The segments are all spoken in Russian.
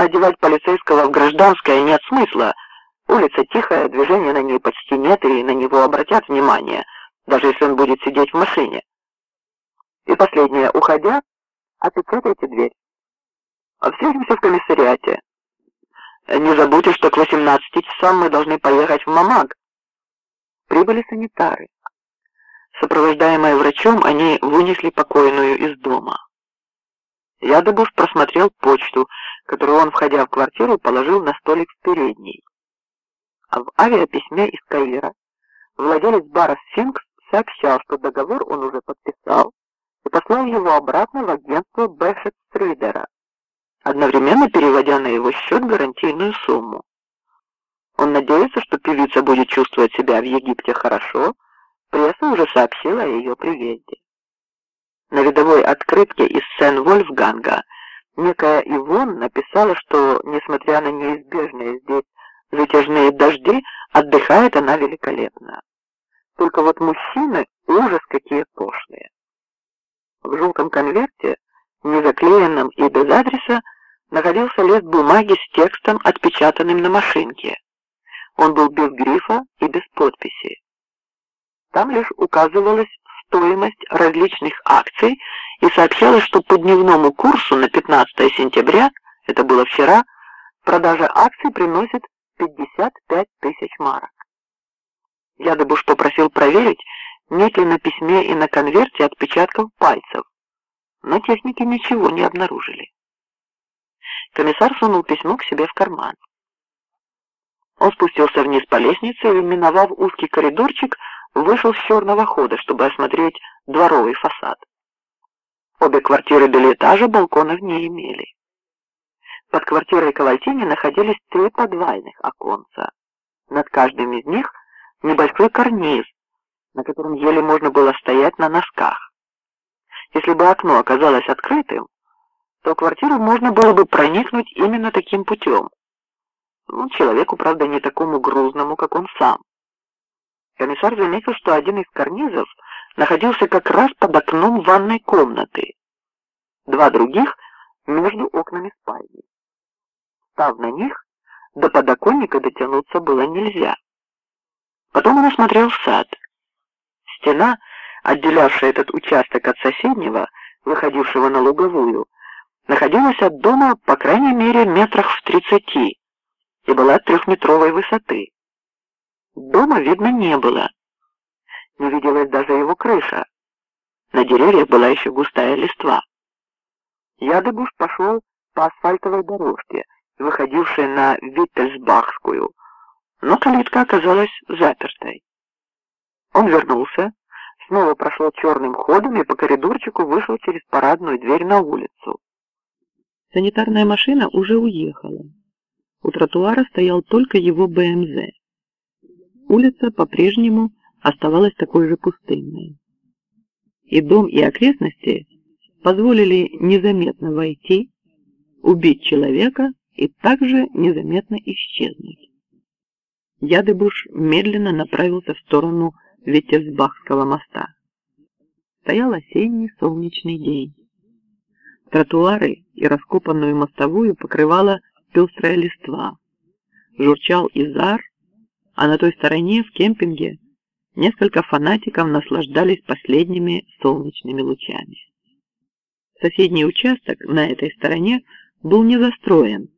Одевать полицейского в гражданское нет смысла. Улица тихая, движения на ней почти нет, и на него обратят внимание, даже если он будет сидеть в машине. И последнее, уходя, опечатайте дверь. Встретимся в комиссариате. Не забудьте, что к 18 часам мы должны поехать в Мамаг. Прибыли санитары. Сопровождаемые врачом, они вынесли покойную из дома. Ядобуш просмотрел почту, которую он, входя в квартиру, положил на столик в передней. А в авиаписьме из Каира владелец бара «Сфинкс» сообщал, что договор он уже подписал и послал его обратно в агентство Бэшет Стрейдера, одновременно переводя на его счет гарантийную сумму. Он надеется, что певица будет чувствовать себя в Египте хорошо, пресса уже сообщила о ее приезде. На видовой открытке из Сен-Вольфганга некая Ивон написала, что, несмотря на неизбежные здесь затяжные дожди, отдыхает она великолепно. Только вот мужчины ужас какие пошлые. В желтом конверте, не заклеенном и без адреса, находился лист бумаги с текстом, отпечатанным на машинке. Он был без грифа и без подписи. Там лишь указывалась стоимость различных акций и сообщалось, что по дневному курсу на 15 сентября, это было вчера, продажа акций приносит 55 тысяч марок. Я Ядыбуш попросил проверить, нет ли на письме и на конверте отпечатков пальцев, но техники ничего не обнаружили. Комиссар сунул письмо к себе в карман. Он спустился вниз по лестнице и, миновав узкий коридорчик, вышел с черного хода, чтобы осмотреть дворовый фасад. Обе квартиры этажа балконов не имели. Под квартирой Ковальтини находились три подвальных оконца. Над каждым из них небольшой карниз, на котором еле можно было стоять на носках. Если бы окно оказалось открытым, то квартиру можно было бы проникнуть именно таким путем. Ну, человеку, правда, не такому грузному, как он сам. Комиссар заметил, что один из карнизов находился как раз под окном ванной комнаты. Два других между окнами спальни. Став на них, до подоконника дотянуться было нельзя. Потом он осмотрел сад. Стена, отделявшая этот участок от соседнего, выходившего на луговую, находилась от дома по крайней мере метрах в тридцати и была трехметровой высоты. Дома видно не было. Не виделась даже его крыша. На деревьях была еще густая листва. Ядыбуш пошел по асфальтовой дорожке, выходившей на Виттельсбахскую, но калитка оказалась запертой. Он вернулся, снова прошел черным ходом и по коридорчику вышел через парадную дверь на улицу. Санитарная машина уже уехала. У тротуара стоял только его БМЗ. Улица по-прежнему оставалась такой же пустынной. И дом, и окрестности позволили незаметно войти, убить человека и также незаметно исчезнуть. Ядыбуш медленно направился в сторону Витязбахского моста. Стоял осенний солнечный день. Тротуары и раскопанную мостовую покрывала пестрая листва. Журчал изар, а на той стороне, в кемпинге, несколько фанатиков наслаждались последними солнечными лучами. Соседний участок на этой стороне был не застроен.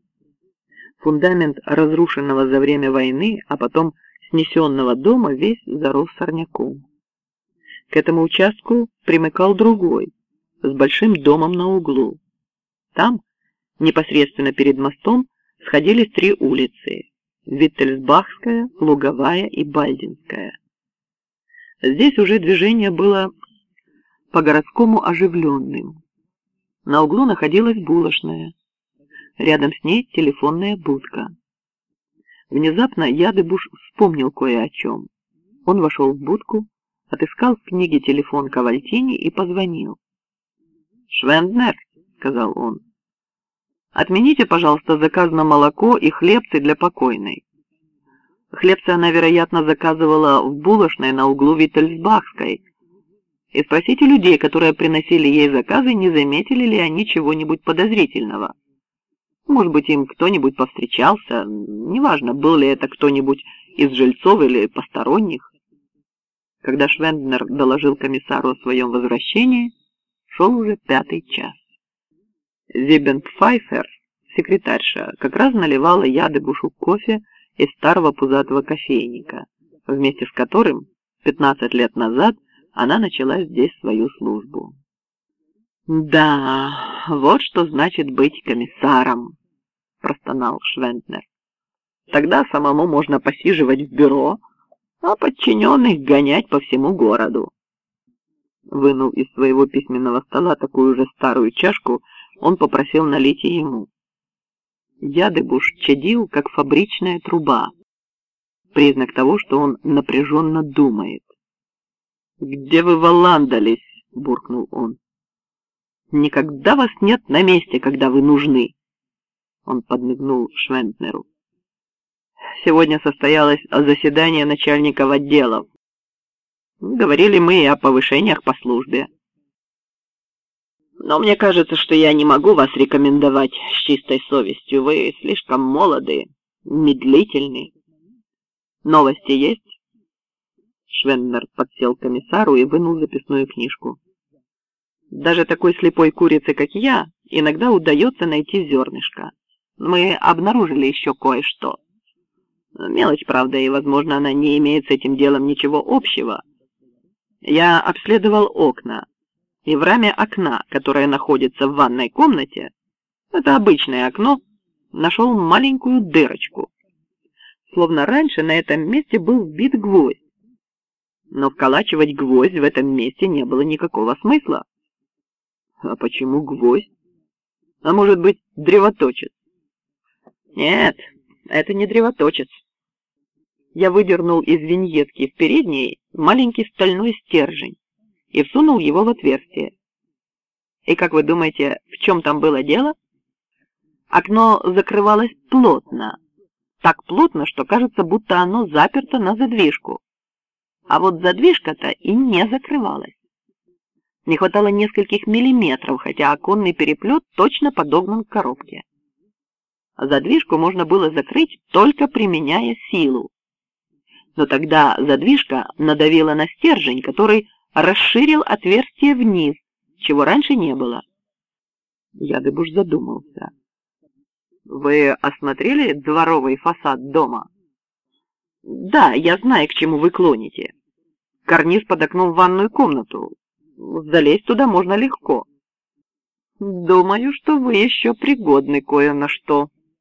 Фундамент разрушенного за время войны, а потом снесенного дома весь зарос сорняком. К этому участку примыкал другой, с большим домом на углу. Там, непосредственно перед мостом, сходились три улицы Виттельсбахская, Луговая и Бальдинская. Здесь уже движение было по-городскому оживленным. На углу находилась булочная, рядом с ней телефонная будка. Внезапно Ядыбуш вспомнил кое о чем. Он вошел в будку, отыскал в книге телефон Кавальтини и позвонил. «Швенднер», — сказал он, Отмените, пожалуйста, заказ на молоко и хлебцы для покойной. Хлебцы она, вероятно, заказывала в булочной на углу Виттельсбахской. И спросите людей, которые приносили ей заказы, не заметили ли они чего-нибудь подозрительного. Может быть, им кто-нибудь повстречался, неважно, был ли это кто-нибудь из жильцов или посторонних. Когда Швенднер доложил комиссару о своем возвращении, шел уже пятый час. Зибенпфайфер, секретарша, как раз наливала яды бушу кофе из старого пузатого кофейника, вместе с которым 15 лет назад она начала здесь свою службу. «Да, вот что значит быть комиссаром», — простонал Швенднер. «Тогда самому можно посиживать в бюро, а подчиненных гонять по всему городу». Вынул из своего письменного стола такую же старую чашку, он попросил налить и ему. Ядыбуш чадил, как фабричная труба, признак того, что он напряженно думает. «Где вы валандались?» — буркнул он. Никогда вас нет на месте, когда вы нужны. Он подмигнул Швентнеру. Сегодня состоялось заседание начальников отделов. Говорили мы о повышениях по службе. Но мне кажется, что я не могу вас рекомендовать с чистой совестью. Вы слишком молоды, медлительны. Новости есть? Швеннер подсел к комиссару и вынул записную книжку. Даже такой слепой курице, как я, иногда удается найти зернышко. Мы обнаружили еще кое-что. Мелочь, правда, и, возможно, она не имеет с этим делом ничего общего. Я обследовал окна, и в раме окна, которое находится в ванной комнате, это обычное окно, нашел маленькую дырочку. Словно раньше на этом месте был вбит гвоздь. Но вколачивать гвоздь в этом месте не было никакого смысла. А почему гвоздь? А может быть, древоточец? Нет, это не древоточец. Я выдернул из виньетки в передней маленький стальной стержень и всунул его в отверстие. И как вы думаете, в чем там было дело? Окно закрывалось плотно, так плотно, что кажется, будто оно заперто на задвижку. А вот задвижка-то и не закрывалась. Не хватало нескольких миллиметров, хотя оконный переплет точно подогнан к коробке. Задвижку можно было закрыть, только применяя силу. Но тогда задвижка надавила на стержень, который расширил отверстие вниз, чего раньше не было. Ядыбуш задумался. «Вы осмотрели дворовый фасад дома?» «Да, я знаю, к чему вы клоните. Карниз под окном в ванную комнату. Залезть туда можно легко. Думаю, что вы еще пригодны кое на что.